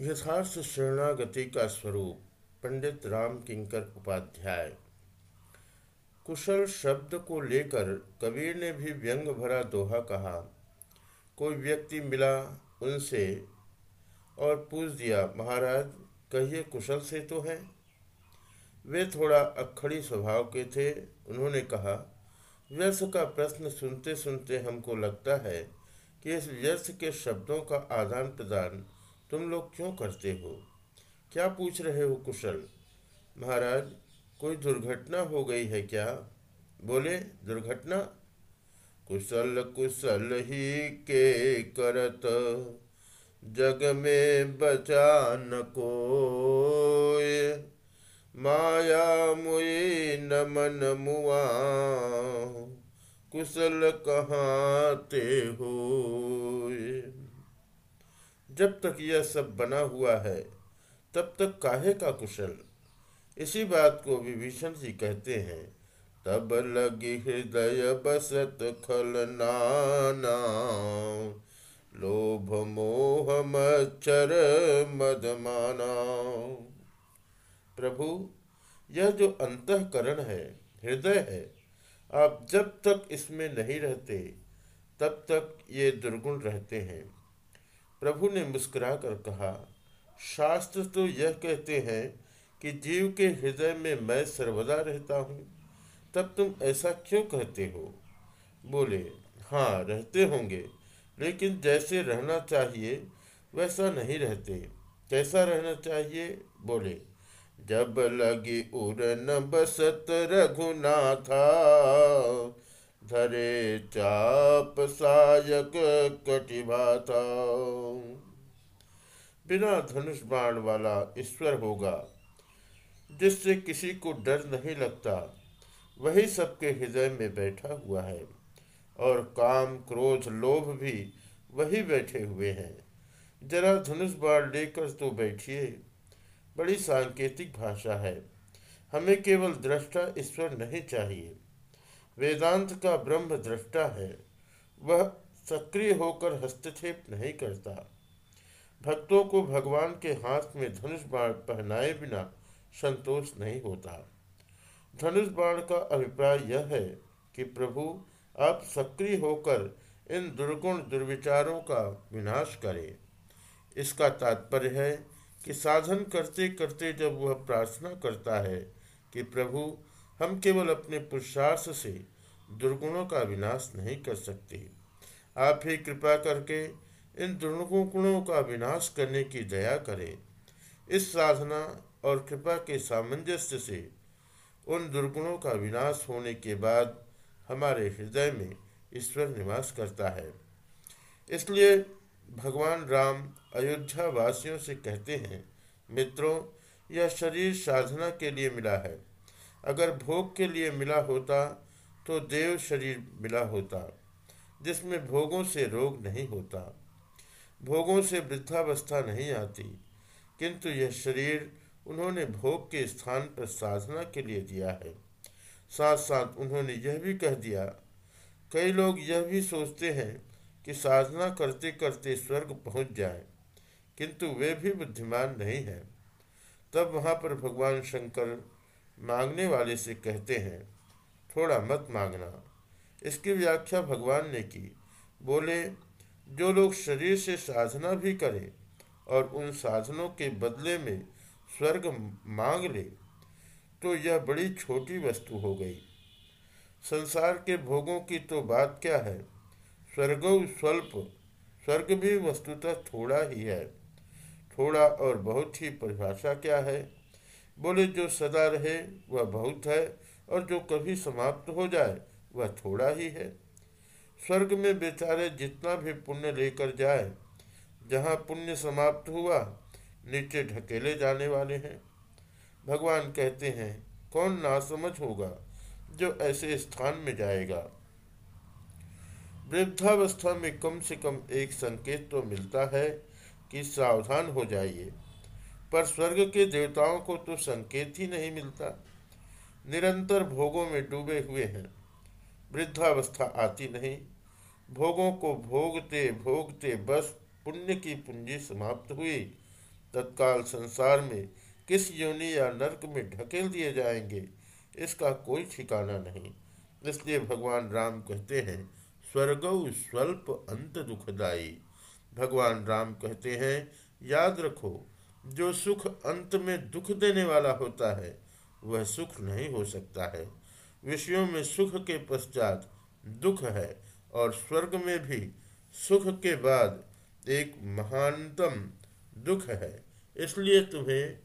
यथार्थ शरणागति का स्वरूप, पंडित राम किंकर उपाध्याय। कुशल शब्द को लेकर कबीर ने भी व्यंग भरा दोहा कहा। कोई व्यक्ति मिला उनसे और पूछ दिया, महाराज, कहिए कुशल से तो है? वे थोड़ा अखड़ी स्वभाव के थे। उन्होंने कहा, व्यर्थ का प्रश्न सुनते सुनते हमको लगता है कि इस व्यर्थ के शब्दों का आदान प्रदान तुम लोग क्यों करते हो? क्या पूछ रहे हो कुशल? महाराज, कोई दुर्घटना हो गई है क्या? बोले, दुर्घटना? कुशल कुशल ही के करत, जग में बचान को माया मुई न मन मुआ, कुशल कहाते हो जब तक यह सब बना हुआ है, तब तक काहे का कुशल? इसी बात को विभीषण जी कहते हैं। तब लगी हृदय बसत खल नाना। लोभ मोह मच्छर मदमाना। प्रभु, यह जो अंतकरण है, हृदय है, आप जब तक इसमें नहीं रहते, तब तक ये दुर्गुण रहते हैं। प्रभु ने मुस्कुरा कर कहा, शास्त्र तो यह कहते हैं कि जीव के हृदय में मैं सर्वदा रहता हूँ। तब तुम ऐसा क्यों कहते हो? बोले हाँ रहते होंगे, लेकिन जैसे रहना चाहिए, वैसा नहीं रहते। कैसा रहना चाहिए? बोले, जब लगी उड़न बसत रघुनाथा धरे चाप सायक कटिभाता बिना धनुष बाण वाला ईश्वर होगा, जिससे किसी को डर नहीं लगता, वही सबके हृदय में बैठा हुआ है, और काम, क्रोध, लोभ भी वही बैठे हुए हैं। जरा धनुष बाण लेकर तो बैठिए। बड़ी सांकेतिक भाषा है। हमें केवल दृष्टा ईश्वर नहीं चाहिए। वेदांत का ब्रह्म दृष्टा है, वह सक्रिय होकर हस्तक्षेप नहीं करता। भक्तों को भगवान के हाथ में धनुष बाण पहनाए बिना संतोष नहीं होता। धनुष बाण का अभिप्राय यह है कि प्रभु, आप सक्रिय होकर इन दुर्गुण दुर्विचारों का विनाश करें। इसका तात्पर्य है कि साधन करते करते जब वह प्रार्थना करता है कि प्रभु हम केवल अपने पुरुषार्थ से दुर्गुणों का विनाश नहीं कर सकते। आप ही कृपा करके इन दुर्गुणों का विनाश करने की दया करें। इस साधना और कृपा के सामंजस्य से उन दुर्गुणों का विनाश होने के बाद हमारे हृदय में ईश्वर निवास करता है। इसलिए भगवान राम अयोध्या वासियों से कहते हैं, मित्रों, यह शरीर साधना के लिए मिला है। अगर भोग के लिए मिला होता तो देव शरीर मिला होता, जिसमें भोगों से रोग नहीं होता। भोगों से वृद्धावस्था नहीं आती, किंतु यह शरीर उन्होंने भोग के स्थान पर साधना के लिए दिया है। साथ साथ उन्होंने यह भी कह दिया, कई लोग यह भी सोचते हैं कि साधना करते करते स्वर्ग पहुँच जाए, किंतु वे भी बुद्धिमान नहीं हैं। तब वहाँ पर भगवान शंकर मांगने वाले से कहते हैं, थोड़ा मत मांगना। इसकी व्याख्या भगवान ने की। बोले, जो लोग शरीर से साधना भी करें और उन साधनों के बदले में स्वर्ग मांग ले तो यह बड़ी छोटी वस्तु हो गई। संसार के भोगों की तो बात क्या है? स्वर्ग स्वल्प, स्वर्ग भी वस्तुतः थोड़ा ही है। थोड़ा और बहुत ही परिभाषा क्या है? बोले, जो सदा रहे, वह बहुत है, और जो कभी समाप्त हो जाए, वह थोड़ा ही है। स्वर्ग में बेचारे जितना भी पुण्य लेकर जाए, जहाँ पुण्य समाप्त हुआ, नीचे ढकेले जाने वाले हैं। भगवान कहते हैं, कौन नासमझ होगा, जो ऐसे स्थान में जाएगा? वृद्धावस्था में कम से कम एक संकेत तो मिलता है कि सावधान हो जाइए। पर स्वर्ग के देवताओं को तो संकेत ही नहीं मिलता। निरंतर भोगों में डूबे हुए हैं। वृद्धावस्था आती नहीं। भोगों को भोगते भोगते बस पुण्य की पूंजी समाप्त हुई। तत्काल संसार में किस योनि या नरक में ढकेल दिए जाएँगे, इसका कोई ठिकाना नहीं। इसलिए भगवान राम कहते हैं, स्वर्ग स्वल्प अंत दुखदाई भगवान राम कहते हैं, याद रखो जो सुख अंत में दुख देने वाला होता है, वह सुख नहीं हो सकता है। विषयों में सुख के पश्चात दुख है और स्वर्ग में भी सुख के बाद एक महानतम दुख है। इसलिए तुम्हें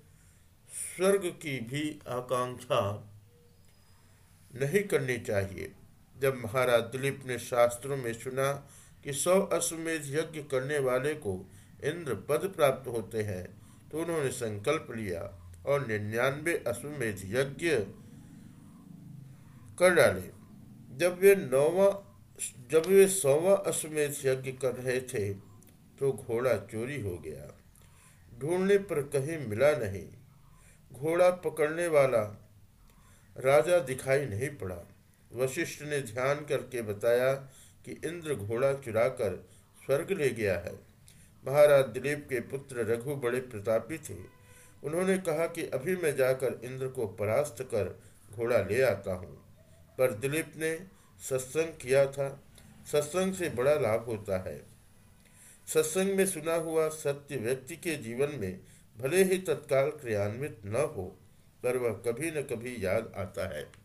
स्वर्ग की भी आकांक्षा नहीं करनी चाहिए। जब महाराज दिलीप ने शास्त्रों में सुना कि सौ अश्वमेध यज्ञ करने वाले को इंद्र पद प्राप्त होते हैं तो उन्होंने संकल्प लिया और निन्यानवे अश्वमेध यज्ञ कर डाले। जब वे नौवा, जब वे सौवा अश्वमेध यज्ञ कर रहे थे तो घोड़ा चोरी हो गया। ढूँढने पर कहीं मिला नहीं। घोड़ा पकड़ने वाला राजा दिखाई नहीं पड़ा। वशिष्ठ ने ध्यान करके बताया कि इंद्र घोड़ा चुराकर स्वर्ग ले गया है। महाराज दिलीप के पुत्र रघु बड़े प्रतापी थे। उन्होंने कहा कि अभी मैं जाकर इंद्र को परास्त कर घोड़ा ले आता हूँ। पर दिलीप ने सत्संग किया था। सत्संग से बड़ा लाभ होता है। सत्संग में सुना हुआ सत्य व्यक्ति के जीवन में भले ही तत्काल क्रियान्वित न हो, पर वह कभी न कभी याद आता है।